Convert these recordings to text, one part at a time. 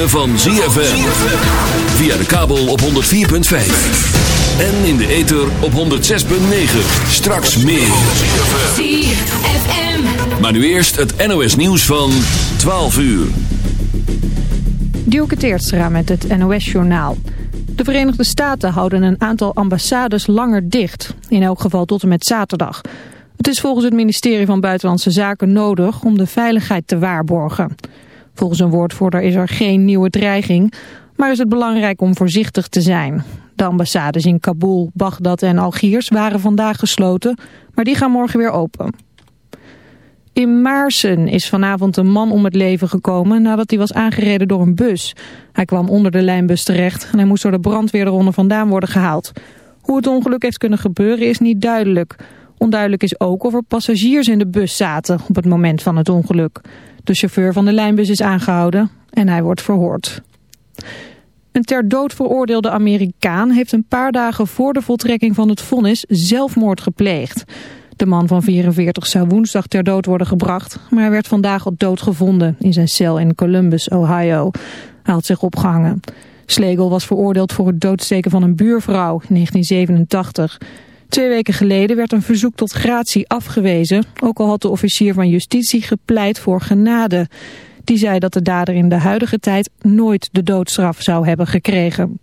Ritme van ZFM. Via de kabel op 104.5. En in de ether op 106.9. Straks meer. ZFM. Maar nu eerst het NOS nieuws van 12 uur. Dielke Teertstra met het NOS-journaal. De Verenigde Staten houden een aantal ambassades langer dicht. In elk geval tot en met zaterdag. Het is volgens het ministerie van Buitenlandse Zaken nodig om de veiligheid te waarborgen. Volgens een woordvoerder is er geen nieuwe dreiging, maar is het belangrijk om voorzichtig te zijn. De ambassades in Kabul, Bagdad en Algiers waren vandaag gesloten, maar die gaan morgen weer open. In Maarsen is vanavond een man om het leven gekomen nadat hij was aangereden door een bus. Hij kwam onder de lijnbus terecht en hij moest door de brandweer eronder vandaan worden gehaald. Hoe het ongeluk heeft kunnen gebeuren is niet duidelijk. Onduidelijk is ook of er passagiers in de bus zaten op het moment van het ongeluk. De chauffeur van de lijnbus is aangehouden en hij wordt verhoord. Een ter dood veroordeelde Amerikaan heeft een paar dagen voor de voltrekking van het vonnis zelfmoord gepleegd. De man van 44 zou woensdag ter dood worden gebracht, maar hij werd vandaag al dood gevonden in zijn cel in Columbus, Ohio. Hij had zich opgehangen. Slegel was veroordeeld voor het doodsteken van een buurvrouw in 1987. Twee weken geleden werd een verzoek tot gratie afgewezen, ook al had de officier van justitie gepleit voor genade. Die zei dat de dader in de huidige tijd nooit de doodstraf zou hebben gekregen.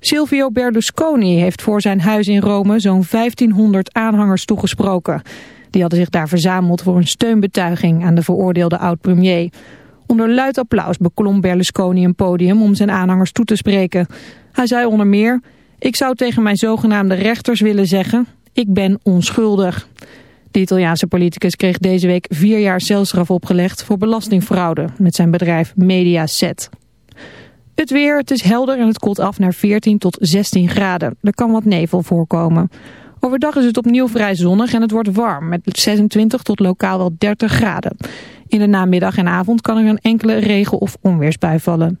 Silvio Berlusconi heeft voor zijn huis in Rome zo'n 1500 aanhangers toegesproken. Die hadden zich daar verzameld voor een steunbetuiging aan de veroordeelde oud-premier. Onder luid applaus beklom Berlusconi een podium om zijn aanhangers toe te spreken. Hij zei onder meer, ik zou tegen mijn zogenaamde rechters willen zeggen, ik ben onschuldig. De Italiaanse politicus kreeg deze week vier jaar celstraf opgelegd voor belastingfraude met zijn bedrijf Mediaset. Het weer, het is helder en het koelt af naar 14 tot 16 graden. Er kan wat nevel voorkomen. Overdag is het opnieuw vrij zonnig en het wordt warm met 26 tot lokaal wel 30 graden. In de namiddag en avond kan er een enkele regen- of onweersbui vallen.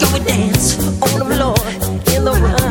Go and dance on the floor in the round,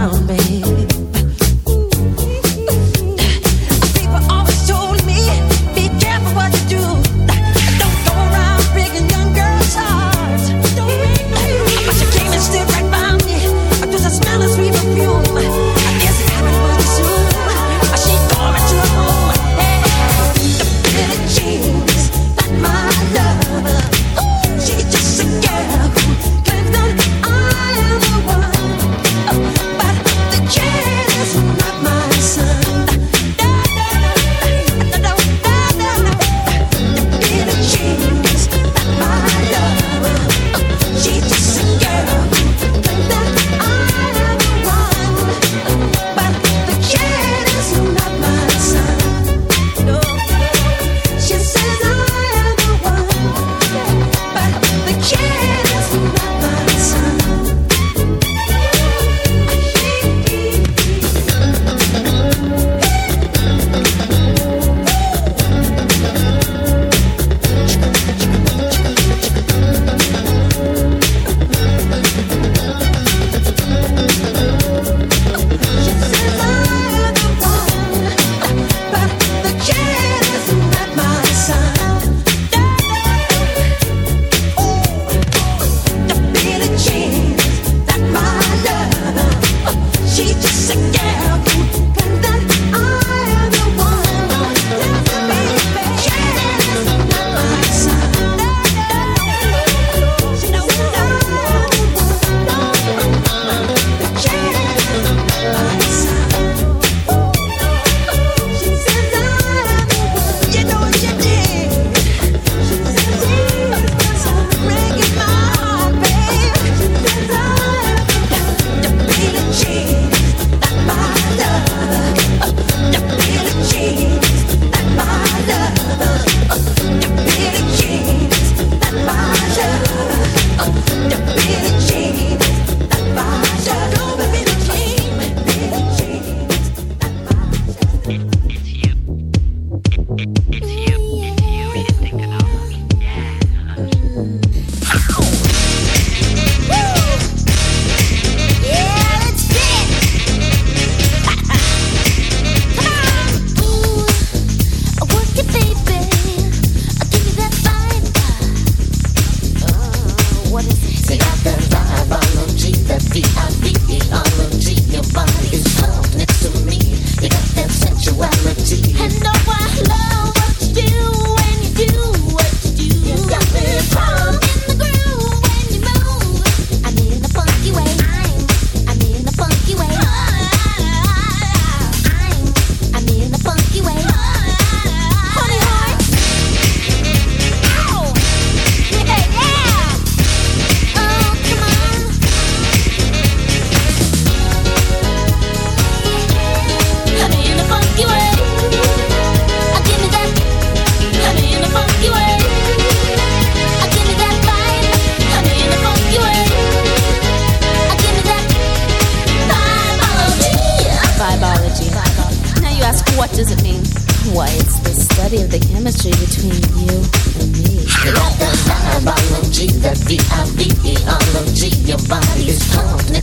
Your body is calm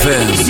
ZFM.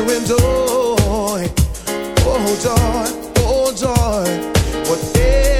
pleasure and joy. Oh joy, oh joy. Whatever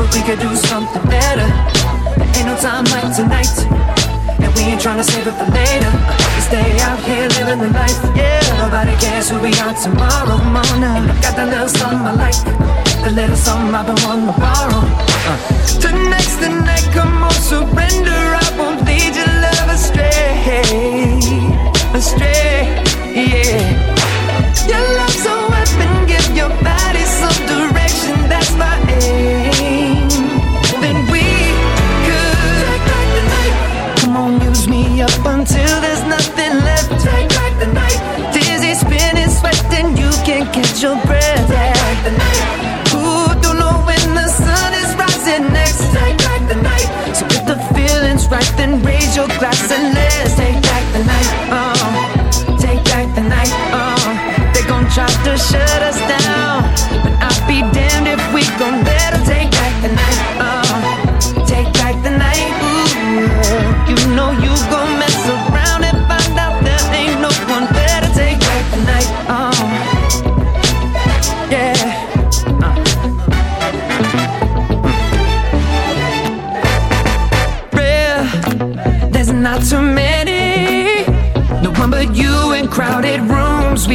but we could do something better. Ain't no time like tonight. And we ain't tryna save it for later. We stay out here living the life. Yeah, nobody cares who we are tomorrow. I got that little something I like. The little something I've been wanting to borrow. Uh. Tonight's the night, come on, surrender. I won't lead your love astray. Astray, yeah. Until there's nothing left. Take back the night. Dizzy, spinning, sweating, you can't catch your breath. Take back the night. Who don't know when the sun is rising next? Take back the night. So if the feeling's right, then raise your glass and let's take back the night. Oh, take back the night. Oh, they gon' try to shut us down, but I'll be damned if we gon' let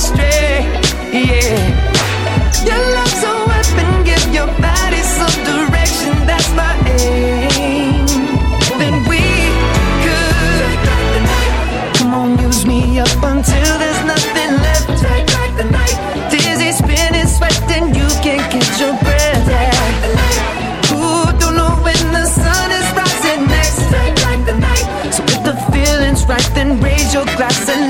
astray. Yeah. Your glass and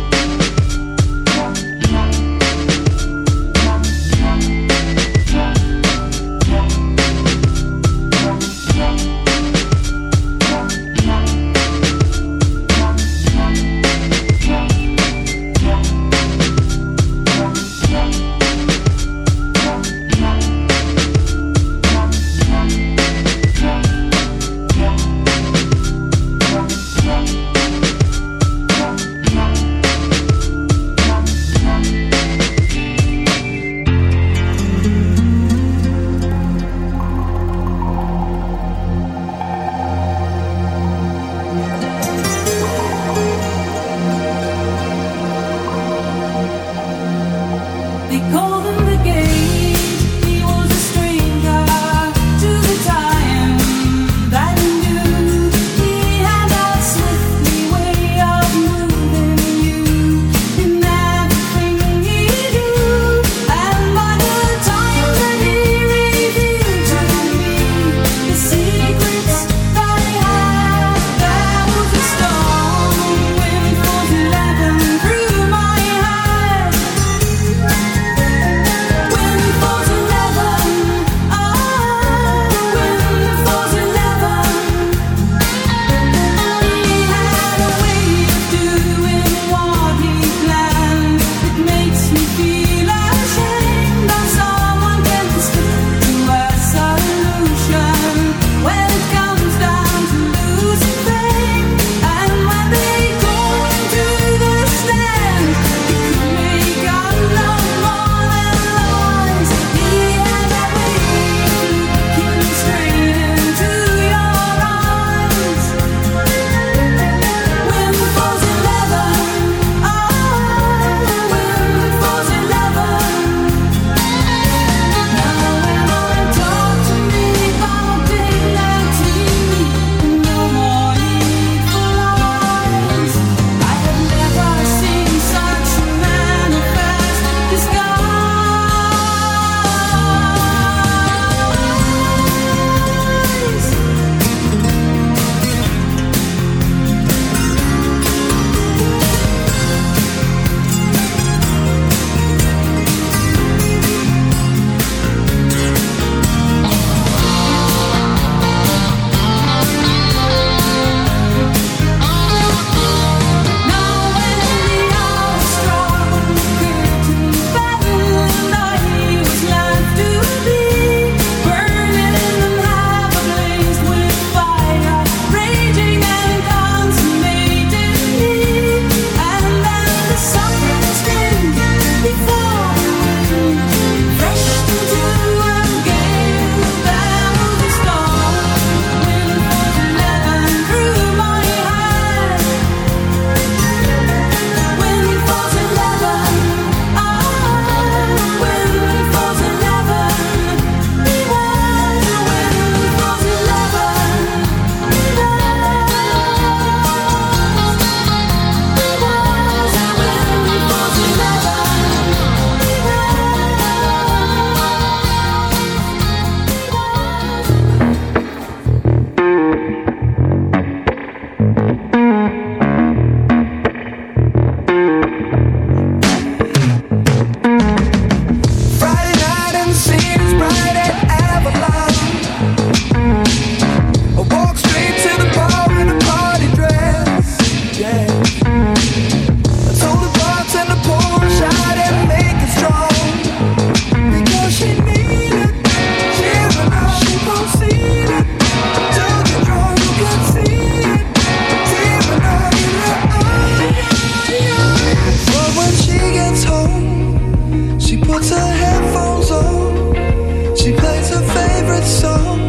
so